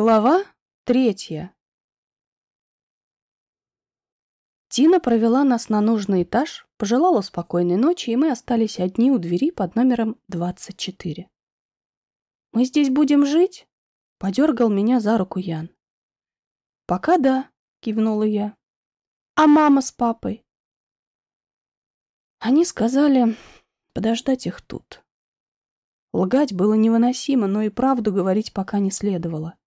Глава третья. Тина провела нас на нужный этаж, пожелала спокойной ночи, и мы остались одни у двери под номером 24. «Мы здесь будем жить?» — подергал меня за руку Ян. «Пока да», — кивнула я. «А мама с папой?» Они сказали подождать их тут. Лгать было невыносимо, но и правду говорить пока не следовало.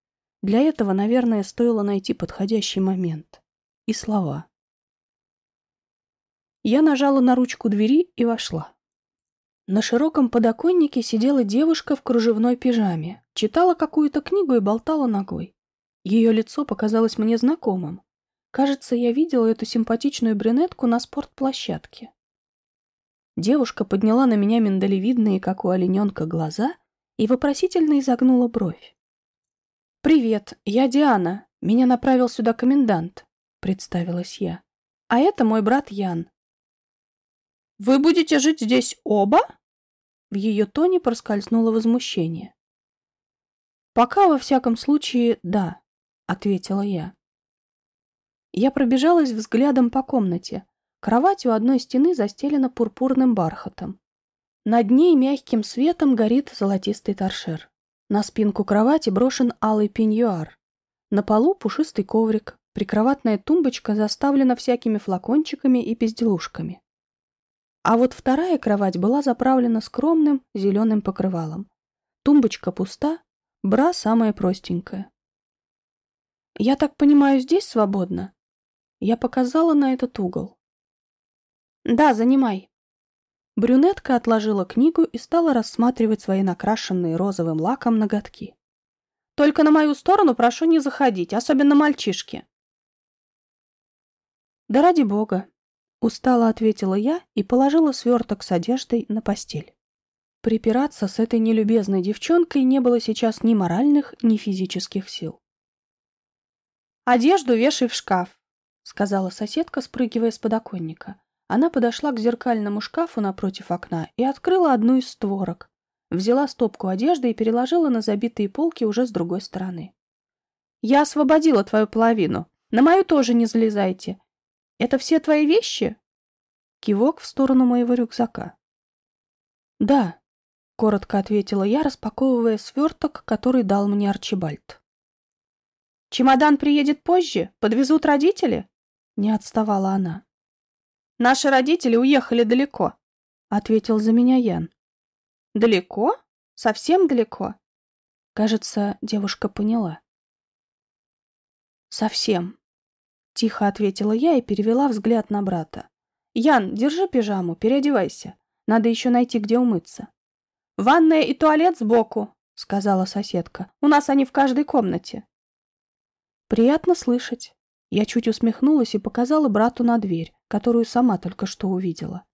Для этого, наверное, стоило найти подходящий момент. И слова. Я нажала на ручку двери и вошла. На широком подоконнике сидела девушка в кружевной пижаме, читала какую-то книгу и болтала ногой. Ее лицо показалось мне знакомым. Кажется, я видела эту симпатичную брюнетку на спортплощадке. Девушка подняла на меня миндалевидные, как у олененка, глаза и вопросительно изогнула бровь. «Привет, я Диана. Меня направил сюда комендант», — представилась я. «А это мой брат Ян». «Вы будете жить здесь оба?» В ее тоне проскользнуло возмущение. «Пока, во всяком случае, да», — ответила я. Я пробежалась взглядом по комнате. Кровать у одной стены застелена пурпурным бархатом. Над ней мягким светом горит золотистый торшер. На спинку кровати брошен алый пеньюар. На полу пушистый коврик, прикроватная тумбочка заставлена всякими флакончиками и безделушками. А вот вторая кровать была заправлена скромным зеленым покрывалом. Тумбочка пуста, бра самая простенькая. «Я так понимаю, здесь свободно?» Я показала на этот угол. «Да, занимай», Брюнетка отложила книгу и стала рассматривать свои накрашенные розовым лаком ноготки. «Только на мою сторону прошу не заходить, особенно мальчишки». «Да ради бога», — устало ответила я и положила сверток с одеждой на постель. Припираться с этой нелюбезной девчонкой не было сейчас ни моральных, ни физических сил. «Одежду вешай в шкаф», — сказала соседка, спрыгивая с подоконника. Она подошла к зеркальному шкафу напротив окна и открыла одну из створок. Взяла стопку одежды и переложила на забитые полки уже с другой стороны. «Я освободила твою половину. На мою тоже не залезайте. Это все твои вещи?» Кивок в сторону моего рюкзака. «Да», — коротко ответила я, распаковывая сверток, который дал мне Арчибальд. «Чемодан приедет позже? Подвезут родители?» Не отставала она. Наши родители уехали далеко, ответил за меня Ян. Далеко? Совсем далеко? Кажется, девушка поняла. Совсем. Тихо ответила я и перевела взгляд на брата. Ян, держи пижаму, переодевайся. Надо еще найти, где умыться. Ванная и туалет сбоку, сказала соседка. У нас они в каждой комнате. Приятно слышать. Я чуть усмехнулась и показала брату на дверь, которую сама только что увидела.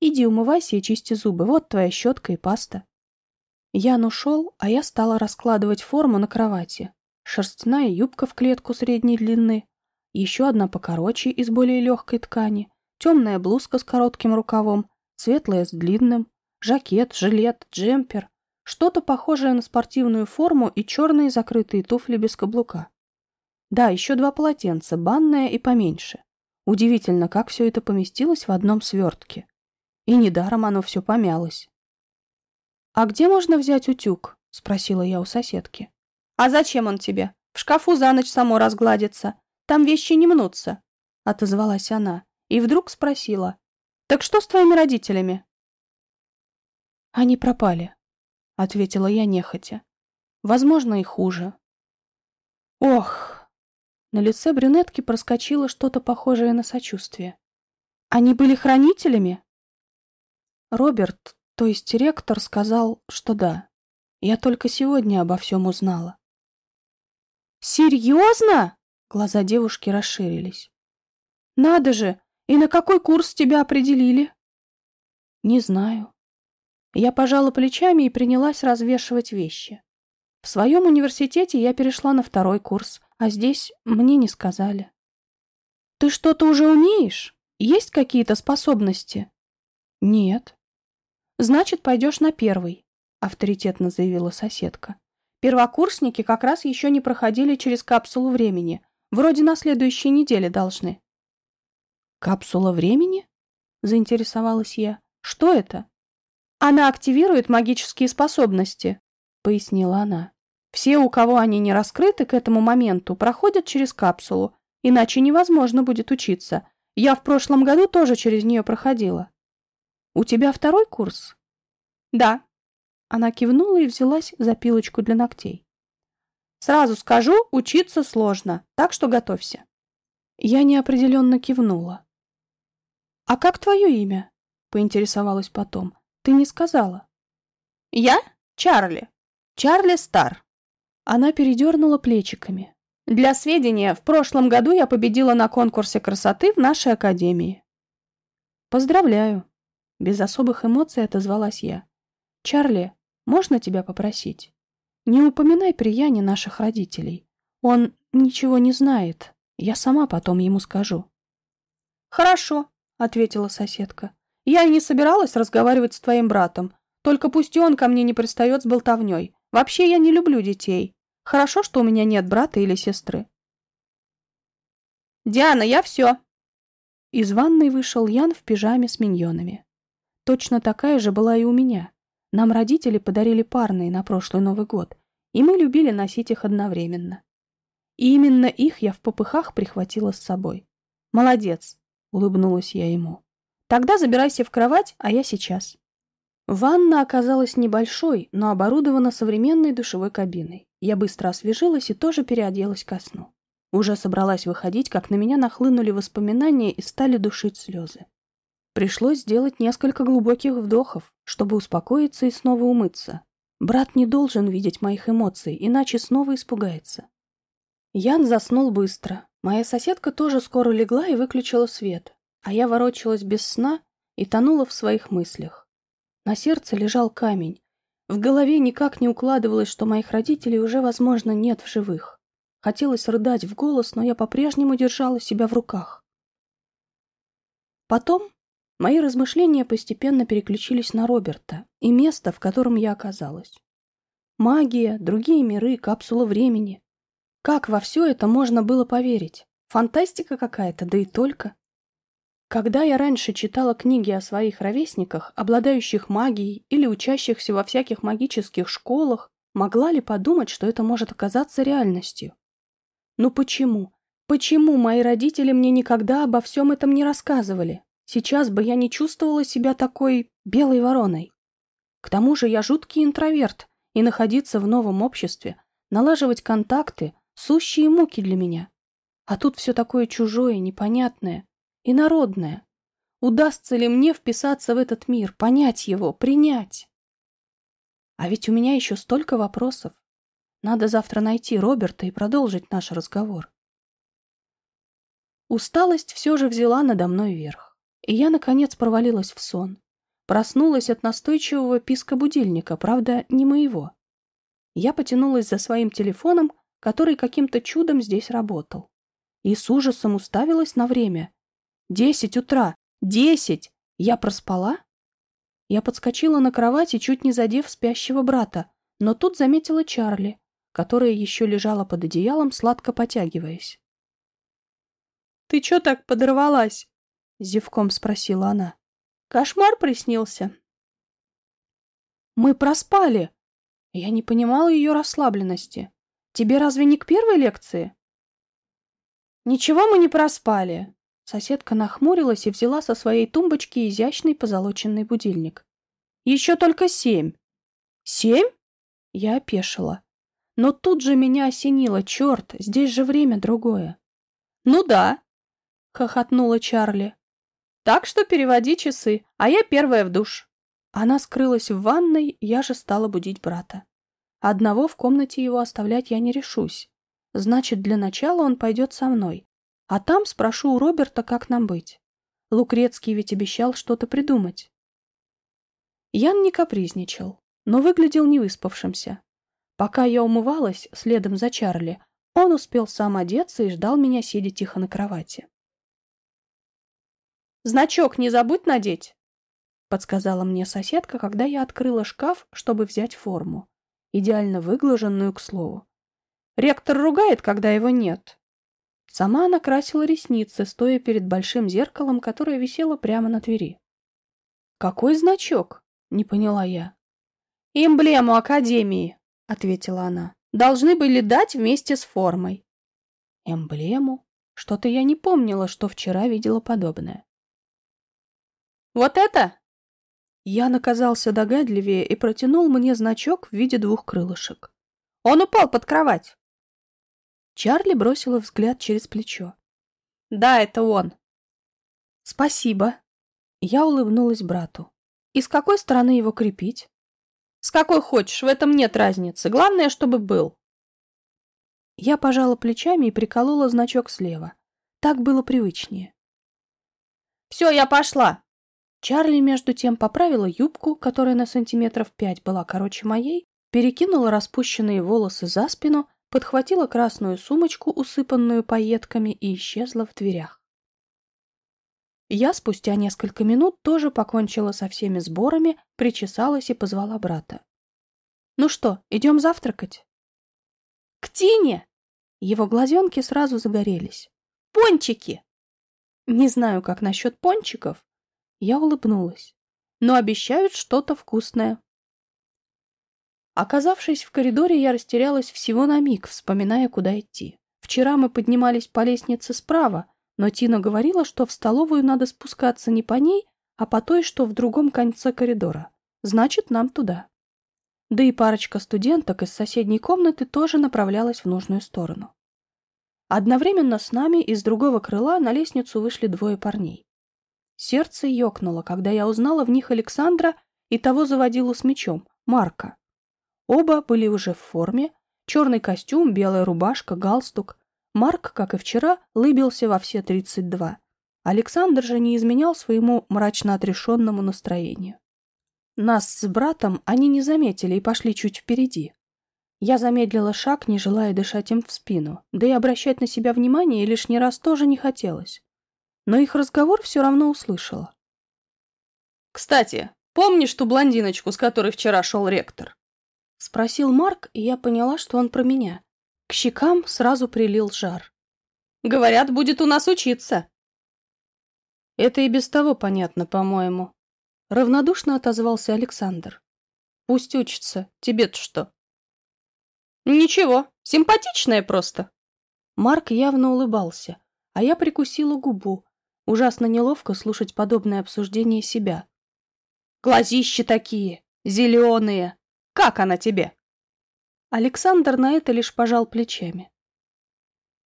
«Иди умывайся и чисти зубы, вот твоя щетка и паста». Ян ушел, а я стала раскладывать форму на кровати. Шерстяная юбка в клетку средней длины, еще одна покороче из более легкой ткани, темная блузка с коротким рукавом, светлая с длинным, жакет, жилет, джемпер, что-то похожее на спортивную форму и черные закрытые туфли без каблука. Да, еще два полотенца, банное и поменьше. Удивительно, как все это поместилось в одном свертке. И недаром оно все помялось. «А где можно взять утюг?» — спросила я у соседки. «А зачем он тебе? В шкафу за ночь само разгладится. Там вещи не мнутся», — отозвалась она. И вдруг спросила. «Так что с твоими родителями?» «Они пропали», — ответила я нехотя. «Возможно, и хуже». «Ох!» На лице брюнетки проскочило что-то похожее на сочувствие. «Они были хранителями?» Роберт, то есть ректор, сказал, что да. Я только сегодня обо всем узнала. «Серьезно?» Глаза девушки расширились. «Надо же! И на какой курс тебя определили?» «Не знаю». Я пожала плечами и принялась развешивать вещи. В своем университете я перешла на второй курс, а здесь мне не сказали. Ты что-то уже умеешь? Есть какие-то способности? Нет. Значит, пойдешь на первый, авторитетно заявила соседка. Первокурсники как раз еще не проходили через капсулу времени. Вроде на следующей неделе должны. «Капсула времени?» — заинтересовалась я. «Что это?» «Она активирует магические способности», — пояснила она. «Все, у кого они не раскрыты к этому моменту, проходят через капсулу, иначе невозможно будет учиться. Я в прошлом году тоже через нее проходила». «У тебя второй курс?» «Да». Она кивнула и взялась за пилочку для ногтей. «Сразу скажу, учиться сложно, так что готовься». Я неопределенно кивнула. «А как твое имя?» — поинтересовалась потом. «Ты не сказала». «Я? Чарли. Чарли Стар». Она передернула плечиками. «Для сведения, в прошлом году я победила на конкурсе красоты в нашей академии». «Поздравляю», — без особых эмоций отозвалась я. «Чарли, можно тебя попросить? Не упоминай при Яне наших родителей. Он ничего не знает. Я сама потом ему скажу». «Хорошо», — ответила соседка. «Я и не собиралась разговаривать с твоим братом. Только пусть он ко мне не пристает с болтовней. Вообще я не люблю детей. Хорошо, что у меня нет брата или сестры». «Диана, я все!» Из ванной вышел Ян в пижаме с миньонами. Точно такая же была и у меня. Нам родители подарили парные на прошлый Новый год, и мы любили носить их одновременно. И именно их я в попыхах прихватила с собой. «Молодец!» — улыбнулась я ему. «Тогда забирайся в кровать, а я сейчас». Ванна оказалась небольшой, но оборудована современной душевой кабиной. Я быстро освежилась и тоже переоделась ко сну. Уже собралась выходить, как на меня нахлынули воспоминания и стали душить слезы. Пришлось сделать несколько глубоких вдохов, чтобы успокоиться и снова умыться. Брат не должен видеть моих эмоций, иначе снова испугается. Ян заснул быстро. Моя соседка тоже скоро легла и выключила свет, а я ворочалась без сна и тонула в своих мыслях. На сердце лежал камень. В голове никак не укладывалось, что моих родителей уже, возможно, нет в живых. Хотелось рыдать в голос, но я по-прежнему держала себя в руках. Потом Мои размышления постепенно переключились на Роберта и место, в котором я оказалась. Магия, другие миры, капсула времени. Как во все это можно было поверить? Фантастика какая-то, да и только. Когда я раньше читала книги о своих ровесниках, обладающих магией или учащихся во всяких магических школах, могла ли подумать, что это может оказаться реальностью? Ну почему? Почему мои родители мне никогда обо всем этом не рассказывали? Сейчас бы я не чувствовала себя такой белой вороной. К тому же я жуткий интроверт, и находиться в новом обществе, налаживать контакты — сущие муки для меня. А тут все такое чужое, непонятное и народное. Удастся ли мне вписаться в этот мир, понять его, принять? А ведь у меня еще столько вопросов. Надо завтра найти Роберта и продолжить наш разговор. Усталость все же взяла надо мной верх. И я, наконец, провалилась в сон. Проснулась от настойчивого писка будильника, правда, не моего. Я потянулась за своим телефоном, который каким-то чудом здесь работал. И с ужасом уставилась на время. Десять утра! Десять! Я проспала? Я подскочила на кровати, чуть не задев спящего брата, но тут заметила Чарли, которая еще лежала под одеялом, сладко потягиваясь. «Ты чё так подорвалась?» Зевком спросила она. Кошмар приснился. Мы проспали. Я не понимала ее расслабленности. Тебе разве не к первой лекции? Ничего мы не проспали. Соседка нахмурилась и взяла со своей тумбочки изящный позолоченный будильник. Еще только семь. Семь? Я опешила. Но тут же меня осенило. Черт, здесь же время другое. Ну да, хохотнула Чарли. Так что переводи часы, а я первая в душ. Она скрылась в ванной, я же стала будить брата. Одного в комнате его оставлять я не решусь. Значит, для начала он пойдет со мной. А там спрошу у Роберта, как нам быть. Лукрецкий ведь обещал что-то придумать. Ян не капризничал, но выглядел невыспавшимся. Пока я умывалась следом за Чарли, он успел сам одеться и ждал меня, сидя тихо на кровати. Значок не забудь надеть, подсказала мне соседка, когда я открыла шкаф, чтобы взять форму. идеально выглаженную к слову. Ректор ругает, когда его нет. Сама она красила ресницы, стоя перед большим зеркалом, которое висело прямо на двери. «Какой значок?» — не поняла я. «Эмблему Академии», — ответила она. «Должны были дать вместе с формой». «Эмблему?» Что-то я не помнила, что вчера видела подобное. «Вот это?» Ян оказался догадливее и протянул мне значок в виде двух крылышек. «Он упал под кровать!» Чарли бросила взгляд через плечо. «Да, это он!» «Спасибо!» Я улыбнулась брату. «И с какой стороны его крепить?» «С какой хочешь, в этом нет разницы. Главное, чтобы был!» Я пожала плечами и приколола значок слева. Так было привычнее. «Все, я пошла!» Чарли, между тем, поправила юбку, которая на сантиметров пять была короче моей, перекинула распущенные волосы за спину, подхватила красную сумочку, усыпанную пайетками, и исчезла в дверях. Я спустя несколько минут тоже покончила со всеми сборами, причесалась и позвала брата. «Ну что, идем завтракать?» «К Тине!» Его глазенки сразу загорелись. «Пончики!» Не знаю, как насчет пончиков, я улыбнулась. Но обещают что-то вкусное. Оказавшись в коридоре, я растерялась всего на миг, вспоминая, куда идти. Вчера мы поднимались по лестнице справа, но Тина говорила, что в столовую надо спускаться не по ней, а по той, что в другом конце коридора. Значит, нам туда. Да и парочка студенток из соседней комнаты тоже направлялась в нужную сторону. Одновременно с нами из другого крыла на лестницу вышли двое парней. Сердце ёкнуло, когда я узнала в них Александра и того заводилу с мечом, Марка. Оба были уже в форме, черный костюм, белая рубашка, галстук. Марк, как и вчера, лыбился во все тридцать два. Александр же не изменял своему мрачно отрешенному настроению. Нас с братом они не заметили и пошли чуть впереди. Я замедлила шаг, не желая дышать им в спину, да и обращать на себя внимание лишний раз тоже не хотелось но их разговор все равно услышала. «Кстати, помнишь ту блондиночку, с которой вчера шел ректор?» Спросил Марк, и я поняла, что он про меня. К щекам сразу прилил жар. «Говорят, будет у нас учиться». «Это и без того понятно, по-моему». Равнодушно отозвался Александр. «Пусть учится. Тебе-то что?» «Ничего, симпатичная просто». Марк явно улыбался, а я прикусила губу, Ужасно неловко слушать подобное обсуждение себя. «Глазищи такие! Зеленые! Как она тебе?» Александр на это лишь пожал плечами.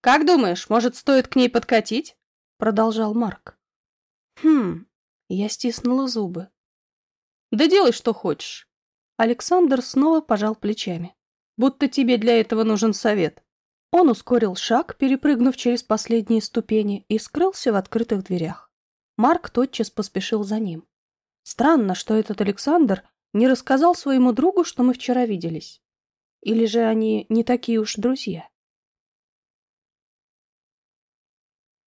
«Как думаешь, может, стоит к ней подкатить?» Продолжал Марк. «Хм...» Я стиснула зубы. «Да делай, что хочешь». Александр снова пожал плечами. «Будто тебе для этого нужен совет». Он ускорил шаг, перепрыгнув через последние ступени, и скрылся в открытых дверях. Марк тотчас поспешил за ним. Странно, что этот Александр не рассказал своему другу, что мы вчера виделись. Или же они не такие уж друзья?